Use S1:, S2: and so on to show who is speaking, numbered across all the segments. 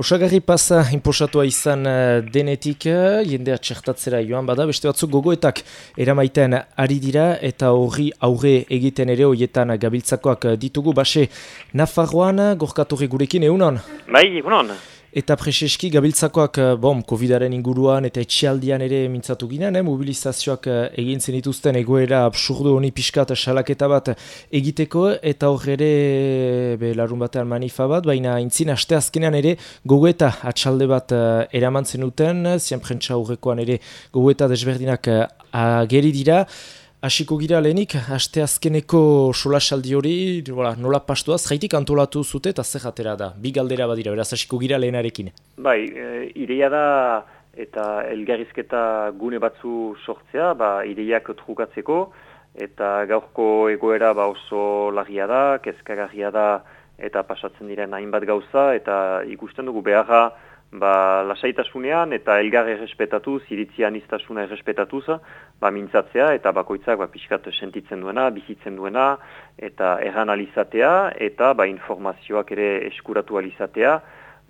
S1: Osagarri pasa inposatua izan eh, denetik, eh, jendea txertatzera joan bada, beste batzuk gogoetak eramaiten ari dira eta horri aurre egiten ere hoietan gabiltzakoak ditugu. Base, Nafarroan, gorkatorri gurekin, egunon?
S2: Bai, egunon.
S1: Eta preseski gabiltzakoak, eh, bom, COVID-aren inguruan eta etxialdian ere mintzatu ginen, eh, mobilizazioak eh, egin zenituzten egoera absurdo honi pixkat salaketa bat egiteko, eta hor ere, be, larun batean manifa bat, baina intzin aste azkenean ere gogoeta atxalde bat uh, eraman zenuten, zian prentsa horrekoan ere gogoeta desberdinak uh, ageri dira, Hasiko gira lehenik, haste azkeneko solasaldi hori, nola pastuaz, jaitik antolatu zute eta zer jatera da, bi galdera badira, beraz hasiko gira lehenarekin.
S2: Bai, e, ideia da eta elgarrizketa gune batzu sortzea, ba, ideiak trukatzeko, eta gaurko egoera ba, oso lagia da, kezkagarria da, eta pasatzen diren hainbat gauza, eta ikusten dugu beharra, ba, lasaitasunean eta elgar errespetatuz, iritzian iztasuna errespetatuz, ba, mintzatzea eta bakoitzak ba, pixkat sentitzen duena, bizitzen duena, eta erran alizatea, eta ba, informazioak ere eskuratu alizatea.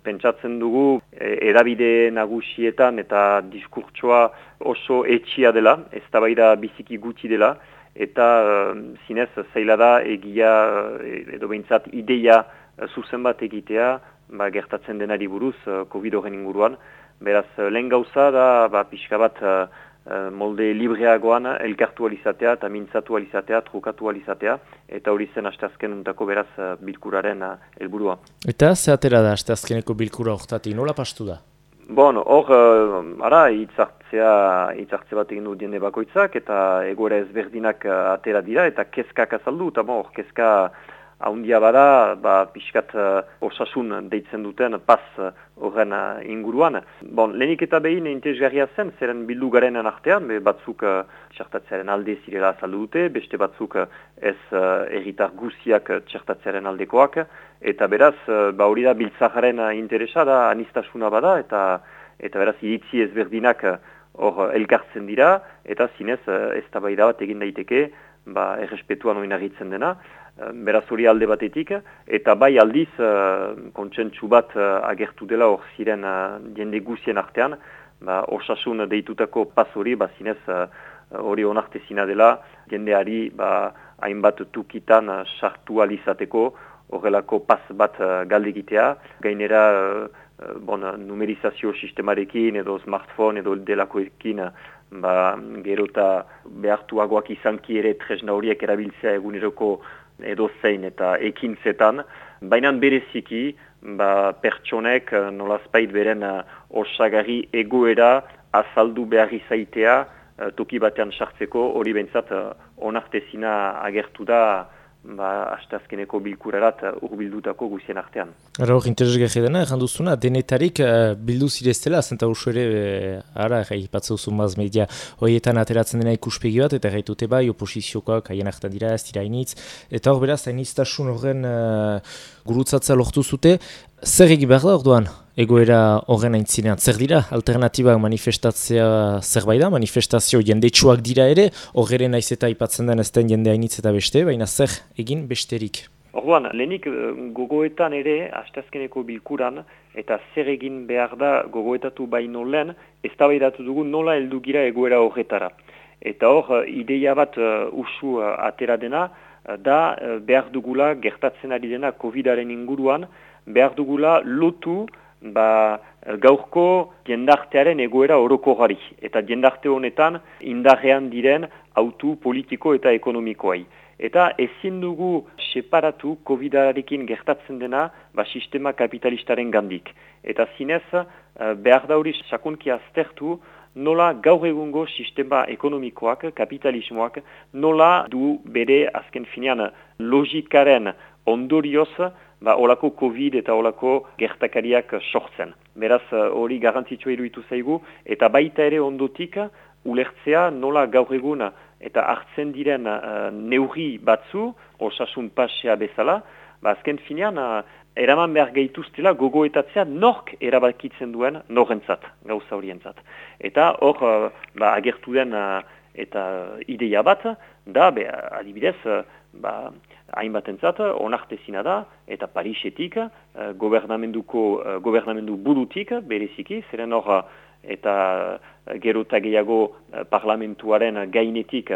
S2: Pentsatzen dugu e, edabide nagusietan eta diskurtsoa oso etxia dela, ez da biziki gutxi dela, eta e, zinez zaila da egia edo behintzat ideia zuzen bat egitea, ba, gertatzen denari buruz uh, COVID horren inguruan. Beraz, uh, lehen gauza da ba, pixka bat uh, molde libreagoan elkartu alizatea eta mintzatu alizatea, trukatu alizatea, eta hori zen asteazken untako beraz bilkuraren helburua.
S1: Eta zehatera da asteazkeneko bilkura horretati, nola pastu da?
S2: Bon, hor, uh, ara, itzartzea, itzartze bat egin du diende bakoitzak, eta egoera ezberdinak atera dira, eta kezkak azaldu, eta bon, hor, kezka haundia bada, ba, pixkat uh, osasun deitzen duten pas uh, horren uh, inguruan. Bon, lehenik eta behin intezgarria zen, zeren bildu garenen artean, be, batzuk uh, txertatzearen alde zirela azaldu dute, beste batzuk uh, ez uh, erritar guziak txertatzearen aldekoak, eta beraz, uh, ba, hori da biltzaharen interesa da anistasuna bada, eta eta beraz, iritzi ezberdinak hor elkartzen dira, eta zinez ez tabaida bat egin daiteke, ba, errespetuan oinagitzen dena, Eh, beraz hori alde batetik, eta bai aldiz uh, kontsentsu bat uh, agertu dela hor ziren jende guzien artean, ba, osasun deitutako pas hori, ba, zinez hori onartezina dela, jendeari ba, hainbat tukitan sartu alizateko, horrelako pas bat galdegitea, gainera uh, bon, numerizazio sistemarekin edo smartphone edo delakoekin ba, gero eta behartuagoak izanki ere tresna horiek erabiltzea eguneroko edo zein eta ekintzetan, baina bereziki ba, pertsonek eh, nolazpait beren uh, osagarri egoera azaldu behar izaitea toki batean sartzeko hori behintzat uh, onartezina agertu da ba, asteazkeneko bilkurarat urbildutako guzien artean.
S1: Ara hor, interesgarri dena, erran duzuna, denetarik uh, bildu zireztela, zenta ursu ere, e, ara, gai, patzu zumaz media, horietan ateratzen dena ikuspegi bat, eta gaitute bai, oposiziokoak, haien hartan dira, ez dira initz, eta hor beraz, hainiztasun horren uh, gurutzatza lortu zute, zer egi behar da orduan? Egoera horren aintzinean. Zer dira, alternatibak manifestatzea zerbait da, manifestazio jendetsuak dira ere, horre naiz eta ipatzen den ezten jende hainitz eta beste, baina zer egin besterik.
S2: Orduan, lehenik eh, gogoetan ere, astazkeneko bilkuran, eta zer egin behar da gogoetatu baino lehen, ez dugu nola heldu gira egoera horretara. Eta hor, eh, ideia bat uh, usu uh, atera dena, da behar dugula gertatzen ari dena COVID-aren inguruan, behar dugula lotu ba, gaurko jendartearen egoera oroko gari. Eta jendarte honetan indarrean diren autu politiko eta ekonomikoai. Eta ezin dugu separatu COVID-arekin gertatzen dena ba, sistema kapitalistaren gandik. Eta zinez, eh, behar da hori sakunki aztertu, nola gaur egungo sistema ekonomikoak, kapitalismoak, nola du bere azken finean logikaren ondorioz ba, olako COVID eta olako gertakariak sortzen. Beraz, eh, hori garantzitsua iruditu zaigu, eta baita ere ondotik, ulertzea nola gaur egun eta hartzen diren uh, neurri batzu, osasun pasea bezala, ba, azken finean, uh, eraman behar gehituztela gogoetatzea nork erabakitzen duen norrentzat, gauza horientzat. Eta hor, uh, ba, agertu den eta ideia bat, da, be, adibidez, ba, hainbatentzat onartezina da eta Parisetik uh, gobernamenduko uh, gobernamendu burutik bereziki zeren hor eta gero eta gehiago parlamentuaren gainetik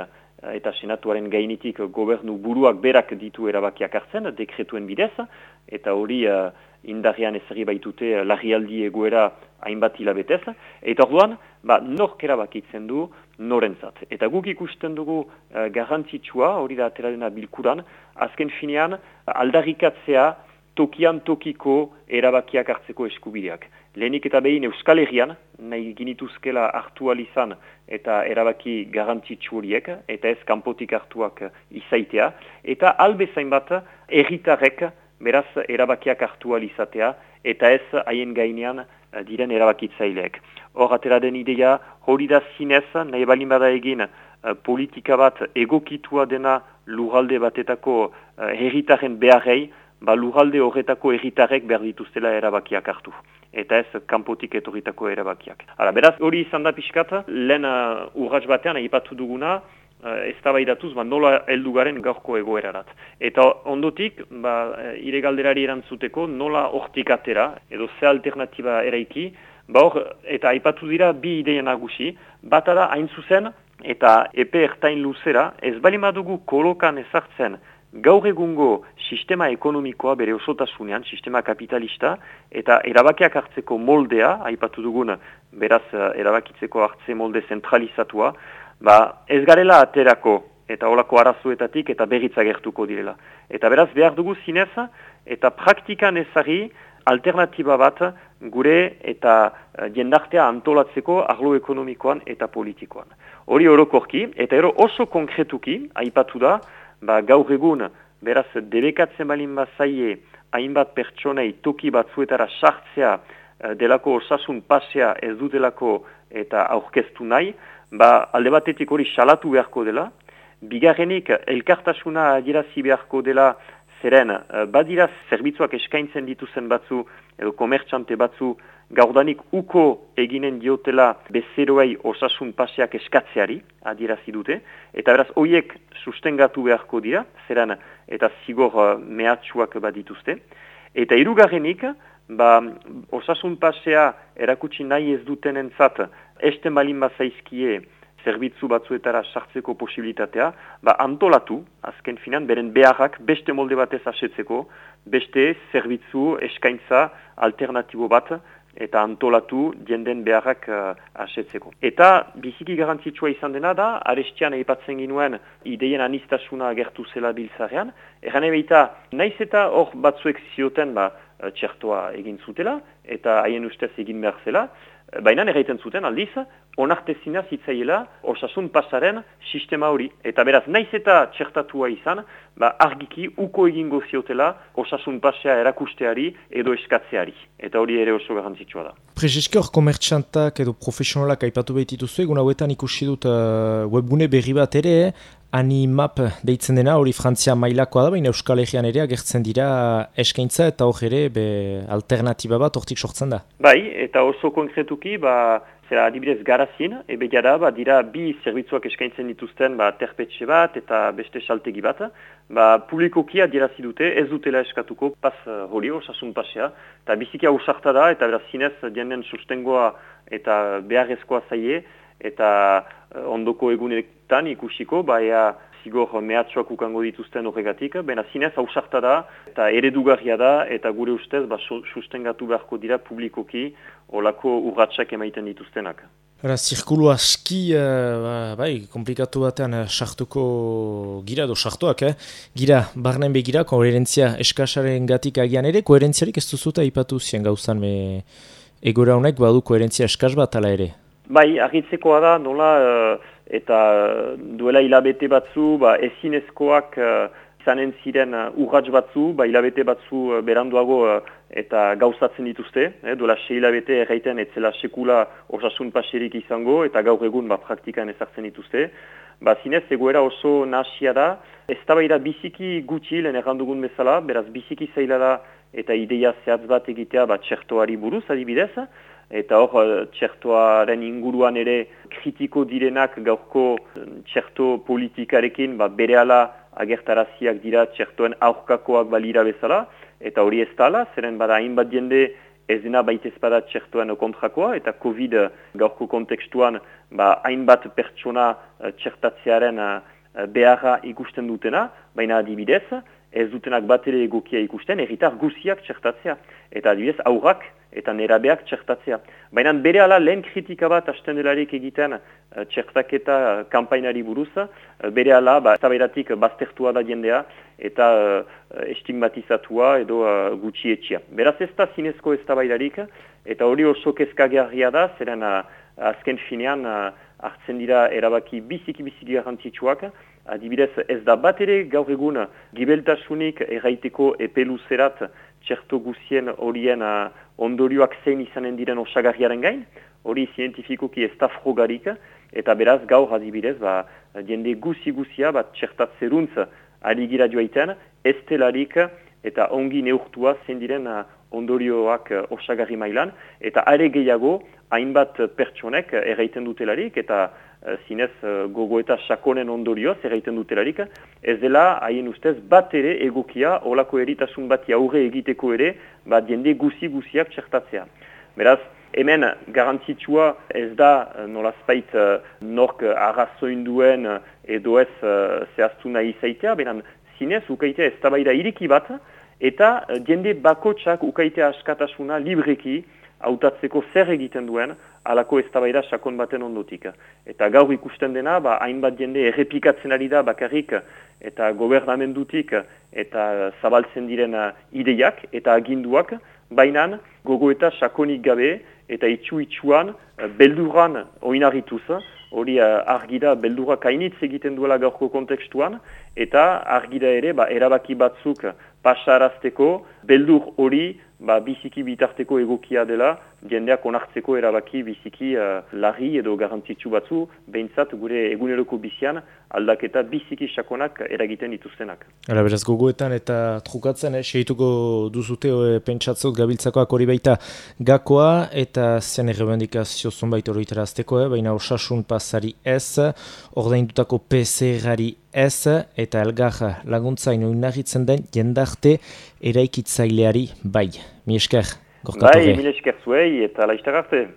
S2: eta senatuaren gainetik gobernu buruak berak ditu erabakiak hartzen dekretuen bidez eta hori indarrian ezari baitute larrialdi egoera hainbat hilabetez. Eta orduan ba, nork erabakitzen du norentzat. Eta guk ikusten dugu uh, garrantzitsua, hori da atera dena bilkuran, azken finean aldarrikatzea tokian tokiko erabakiak hartzeko eskubideak. Lehenik eta behin Euskal Herrian, nahi ginituzkela hartu alizan eta erabaki garrantzitsu horiek, eta ez kanpotik hartuak izaitea, eta albezain bat erritarek beraz erabakiak hartu alizatea, eta ez haien gainean diren erabakitzaileek. Hor, atera den ideia, hori da zinez, nahi balin bada egin, uh, politika bat egokitua dena lugalde batetako uh, herritaren beharrei, ba lugalde horretako herritarek behar dituztela erabakiak hartu. Eta ez, kanpotik etorritako erabakiak. Hala, beraz, hori izan da pixkat, lehen uh, urratz batean, egipatu duguna, uh, ez da ba, nola heldu garen gaurko egoerarat. Eta ondotik, ba, iregalderari erantzuteko, nola hortik atera, edo ze alternatiba eraiki, Ba eta aipatu dira bi ideia nagusi, bata da hain zuzen eta epe ertain luzera, ez bali madugu kolokan ezartzen gaur egungo sistema ekonomikoa bere osotasunean, sistema kapitalista, eta erabakiak hartzeko moldea, aipatu dugun beraz erabakitzeko hartze molde zentralizatua, ba ez garela aterako eta olako arazuetatik eta berritza gertuko direla. Eta beraz behar dugu zinez eta praktikan ezari alternatiba bat gure eta uh, jendartea antolatzeko arlo ekonomikoan eta politikoan. Hori orokorki, eta ero oso konkretuki, aipatu da, ba, gaur egun, beraz, debekatzen balin bazaie, hainbat pertsonei toki batzuetara sartzea uh, delako osasun pasea ez dutelako eta aurkeztu nahi, ba, alde batetik hori salatu beharko dela, bigarrenik elkartasuna adirazi beharko dela Zeren, eh, badira zerbitzuak eskaintzen dituzen batzu, edo komertxante batzu, gaurdanik uko eginen diotela bezeroei osasun paseak eskatzeari, adierazi dute, eta beraz, hoiek sustengatu beharko dira, zeren, eta zigor uh, mehatxuak badituzte. Eta irugarrenik, ba, osasun pasea erakutsi nahi ez duten entzat, esten balin bazaizkie, zerbitzu batzuetara sartzeko posibilitatea, ba antolatu, azken finan, beren beharrak beste molde batez asetzeko, beste zerbitzu eskaintza alternatibo bat, eta antolatu jenden beharrak uh, asetzeko. Eta biziki garantzitsua izan dena da, arestian eipatzen ginuen ideien anistasuna agertu zela biltzarean, eran ebeita, naiz eta hor batzuek zioten ba, txertoa egin zutela, eta haien ustez egin behar zela, Baina erraiten zuten aldiz, onartezina zitzaiela osasun pasaren sistema hori. Eta beraz, naiz eta txertatua izan, ba, argiki uko egingo ziotela osasun pasea erakusteari edo eskatzeari. Eta hori ere oso garrantzitsua da.
S1: Prezeski hor komertxantak edo profesionalak aipatu behititu zu, egun hauetan ikusi dut uh, webgune berri bat ere, Animap deitzen dena, hori Frantzia mailakoa da, baina Euskal Herrian ere agertzen dira eskaintza eta hor ere be, alternatiba bat hortik sortzen da.
S2: Bai, eta oso konkretuki, ba, zera adibidez garazien, ebe gara, ba, dira bi zerbitzuak eskaintzen dituzten ba, terpetxe bat eta beste saltegi bat. Ba, publikoki adirazi dute, ez dutela eskatuko pas uh, hori osasun pasea, eta bizikia usarta da, eta beraz zinez dienen sustengoa eta beharrezkoa zaie, eta uh, ondoko egunetan ikusiko, ba ea zigor mehatxoak ukango dituzten horregatik, bena zinez hausarta da, eta eredugarria da, eta gure ustez ba, sustengatu beharko dira publikoki olako urratxak emaiten dituztenak.
S1: Hora, zirkulu aski, uh, bai, komplikatu batean, uh, sartuko gira, do sartuak, eh? Gira, barnen begira, koherentzia eskasaren gatik agian ere, koherentziarik ez duzuta ipatu zien gauzan, me egora honek badu koherentzia eskas bat ala ere?
S2: Bai, argitzekoa da, nola, uh, eta duela hilabete batzu, ba, ezinezkoak uh, izanen ziren urratz batzu, ba, hilabete batzu beranduago eta gauzatzen dituzte, eh, duela xe hilabete erraiten etzela sekula osasun paserik izango, eta gaur egun ba, praktikan ezartzen dituzte. Ba, zinez, egoera oso nasia da, ez da biziki gutxi lehen errandugun bezala, beraz biziki zaila da eta ideia zehatz bat egitea ba, txertoari buruz adibidez, eta hor eh, txertoaren inguruan ere kritiko direnak gaurko eh, txerto politikarekin ba, bere ala agertaraziak dira txertoen aurkakoak balira bezala, eta hori ez tala, zeren bada hainbat jende ez dena baita ezpada txertoen kontrakoa, eta COVID gaurko kontekstuan ba, hainbat pertsona txertatzearen beharra ikusten dutena, baina adibidez, ez dutenak bat ere egokia ikusten, erritar guziak txertatzea. Eta adibidez, aurrak eta nerabeak txertatzea. Baina bere ala lehen kritika bat hasten delarik egiten uh, txertaketa uh, kampainari buruz, uh, bere ala ba, taberatik baztertua da jendea eta uh, estigmatizatua edo uh, gutxi etxia. Beraz ez da zinezko ez eta hori oso kezkagarria da, zeren uh, azken finean uh, hartzen dira erabaki biziki-biziki garrantzitsuak, Adibidez, ez da bat ere gaur egun gibeltasunik erraiteko epeluzerat txerto guzien horien uh, ondorioak zein izanen diren osagarriaren gain, hori zientifikoki ez da frogarik, eta beraz gaur adibidez, ba, jende guzi-guzia bat txertatzeruntz ari gira joaiten, ez telarik eta ongi neurtua zein diren uh, ondorioak uh, osagarri mailan, eta are gehiago, hainbat pertsonek erraiten dutelarik, eta Eh, zinez gogo eta sakonen ondorioz erraiten dutelarik, ez dela haien ustez bat ere egokia olako eritasun bat aurre egiteko ere bat jende guzi-guziak txertatzea. Beraz, hemen garantzitsua ez da nolazpait nork arrazoin duen edo ez zehaztu nahi zaitea, beran zinez ukaitea ez tabaira iriki bat, eta uh, jende bakotsak ukaitea askatasuna libreki hautatzeko zer egiten duen, alako eztabaida sakon baten ondotik. Eta gaur ikusten dena, ba, hainbat jende errepikatzen ari da bakarrik eta gobernamendutik eta zabaltzen diren ideiak eta aginduak, baina gogo eta sakonik gabe eta itxu-itxuan belduran oinarrituz, hori argida beldurak hainitz egiten duela gaurko kontekstuan, eta argida ere ba, erabaki batzuk pasarazteko beldur hori ba, biziki bitarteko egokia dela, jendeak onartzeko erabaki biziki uh, larri edo garantzitsu batzu, behintzat gure eguneroko bizian aldaketa biziki sakonak eragiten dituztenak.
S1: Hala beraz gogoetan eta trukatzen, eh, seituko duzute e, pentsatzot gabiltzakoak hori baita gakoa eta zen errebendikazio zonbait hori azteko, eh, baina osasun pasari ez, ordaindutako PCR-ari ez, eta elgar laguntzaino inarritzen den jendarte eraikitzaileari bai. Mi esker,
S2: gorkatu Bai, mi esker zuei eta laiztagarte.